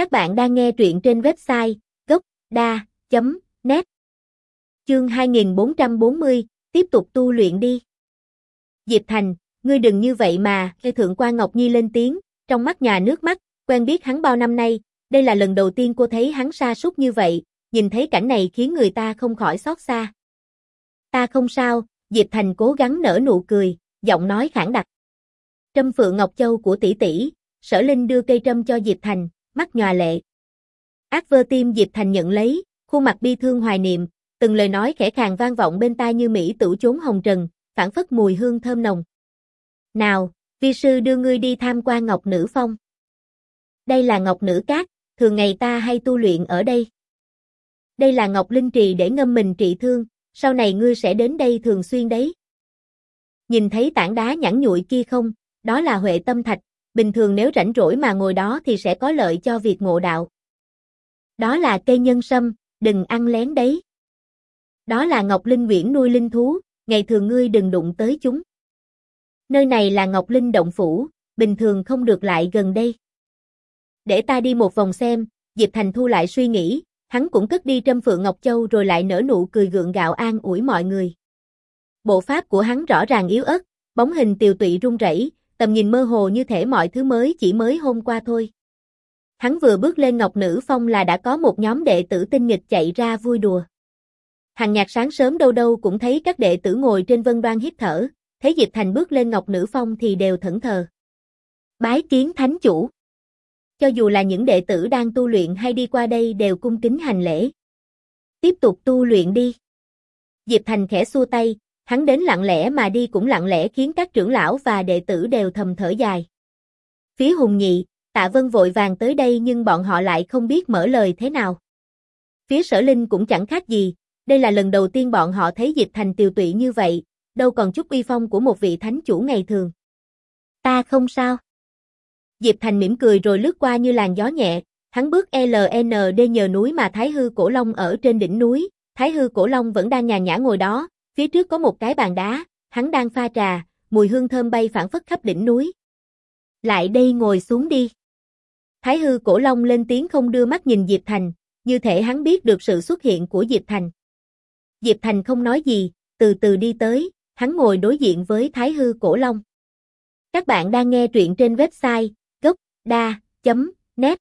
Các bạn đang nghe truyện trên website gocda.net Chương 2440, tiếp tục tu luyện đi. Diệp Thành, ngươi đừng như vậy mà, Lê Thượng quan Ngọc Nhi lên tiếng, trong mắt nhà nước mắt, quen biết hắn bao năm nay, đây là lần đầu tiên cô thấy hắn sa sút như vậy, nhìn thấy cảnh này khiến người ta không khỏi xót xa. Ta không sao, Diệp Thành cố gắng nở nụ cười, giọng nói khẳng đặc. Trâm Phượng Ngọc Châu của tỷ tỷ, Sở Linh đưa cây trâm cho Diệp Thành, mắt nhòa lệ. Ác vơ tim Diệp Thành nhận lấy, khuôn mặt bi thương hoài niệm, từng lời nói khẽ khàng vang vọng bên tai như mỹ tử chốn hồng trần, phản phất mùi hương thơm nồng. Nào, vi sư đưa ngươi đi tham quan Ngọc Nữ Phong. Đây là Ngọc Nữ Cát, thường ngày ta hay tu luyện ở đây. Đây là Ngọc Linh Trì để ngâm mình trị thương, sau này ngươi sẽ đến đây thường xuyên đấy. Nhìn thấy tảng đá nhẵn nhụi kia không, đó là Huệ Tâm Thạch, bình thường nếu rảnh rỗi mà ngồi đó thì sẽ có lợi cho việc ngộ đạo. Đó là cây nhân sâm, đừng ăn lén đấy. Đó là Ngọc Linh nguyễn nuôi linh thú, ngày thường ngươi đừng đụng tới chúng. Nơi này là Ngọc Linh Động Phủ, bình thường không được lại gần đây. Để ta đi một vòng xem, Diệp Thành thu lại suy nghĩ, hắn cũng cất đi trâm phượng Ngọc Châu rồi lại nở nụ cười gượng gạo an ủi mọi người. Bộ pháp của hắn rõ ràng yếu ớt, bóng hình tiều tụy run rẩy, tầm nhìn mơ hồ như thể mọi thứ mới chỉ mới hôm qua thôi. Hắn vừa bước lên Ngọc Nữ Phong là đã có một nhóm đệ tử tinh nghịch chạy ra vui đùa. Hàng nhạc sáng sớm đâu đâu cũng thấy các đệ tử ngồi trên vân đoan hít thở, thấy Diệp Thành bước lên Ngọc Nữ Phong thì đều thẫn thờ. Bái kiến thánh chủ. Cho dù là những đệ tử đang tu luyện hay đi qua đây đều cung kính hành lễ. Tiếp tục tu luyện đi. Diệp Thành khẽ xua tay, hắn đến lặng lẽ mà đi cũng lặng lẽ khiến các trưởng lão và đệ tử đều thầm thở dài. Phía Hùng Nhị, Tạ Vân vội vàng tới đây nhưng bọn họ lại không biết mở lời thế nào. Phía Sở Linh cũng chẳng khác gì, đây là lần đầu tiên bọn họ thấy Diệp Thành tiều tụy như vậy, đâu còn chút uy phong của một vị thánh chủ ngày thường. Ta không sao. Diệp Thành mỉm cười rồi lướt qua như làn gió nhẹ, hắn bước LND nhờ núi mà Thái Hư Cổ Long ở trên đỉnh núi, Thái Hư Cổ Long vẫn đang nhàn nhã ngồi đó, phía trước có một cái bàn đá, hắn đang pha trà, mùi hương thơm bay phản phất khắp đỉnh núi. Lại đây ngồi xuống đi. Thái Hư Cổ Long lên tiếng không đưa mắt nhìn Diệp Thành, như thể hắn biết được sự xuất hiện của Diệp Thành. Diệp Thành không nói gì, từ từ đi tới, hắn ngồi đối diện với Thái Hư Cổ Long. Các bạn đang nghe truyện trên website gocda.net